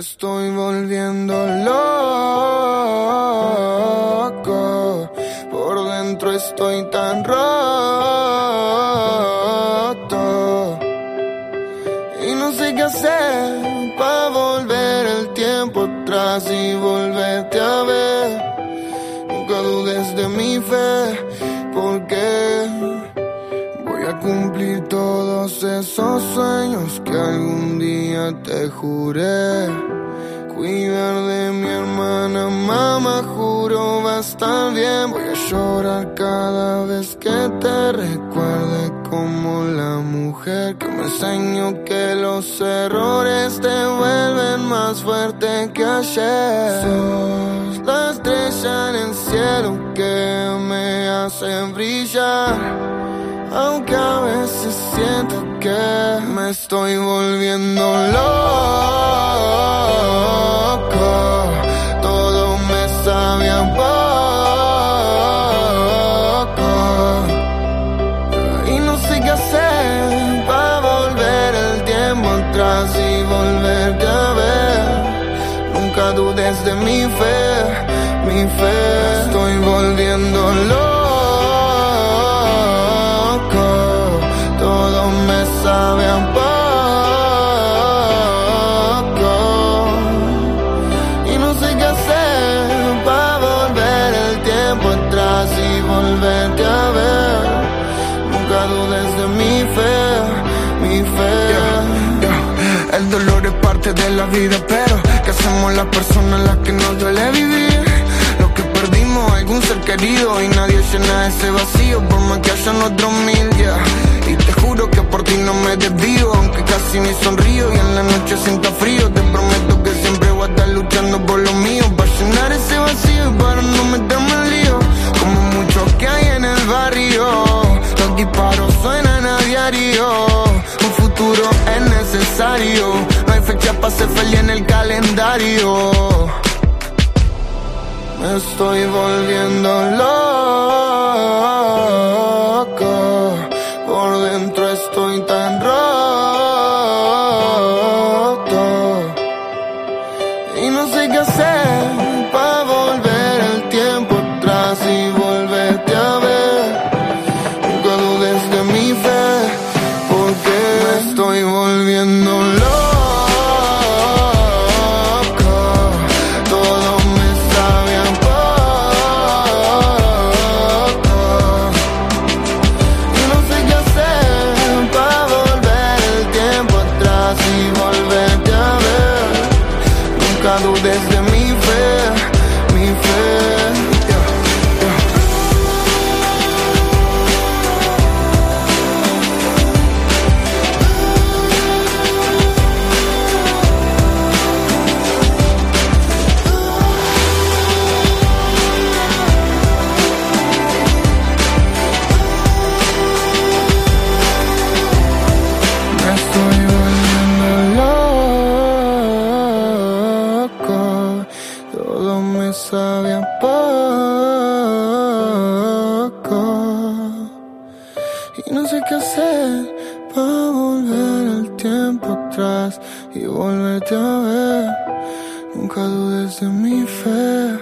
Estoy volviendo loco. Por dentro estoy tan roto. Y no sé qué hacer para volver el tiempo atrás y volverte a ver. Nunca dudes de mi fe, porque voy a cumplir todos esos sueños que algún día te juré. Cuidar de mi hermana, mamá, juro va a estar bien. Voy a llorar cada vez que te recuerde como la mujer que me enseñó que los errores te vuelven más fuerte que ayer. Sos la estrella en el cielo que me hace brillar. Aunque a veces siento que me estoy volviendo loco. Todo me sabe poco. Y no sé qué hacer para volver el tiempo atrás y volverte a ver. Nunca dudes de mi fe, mi fe. Estoy volviendo loco. El dolor es parte de la vida, pero ¿qué hacemos las personas a las que nos duele vivir? Lo que perdimos, algún ser querido y nadie llena ese vacío por más que hayan otros mil, yeah. Y te juro que por ti no me desvío, aunque casi ni sonrío y en la noche sienta frío. Te prometo Me estoy volviendo loco. Me sabe a poco. Y no sé qué hacer para volver el tiempo atrás y volverte a ver. Nunca dudes de mi fe,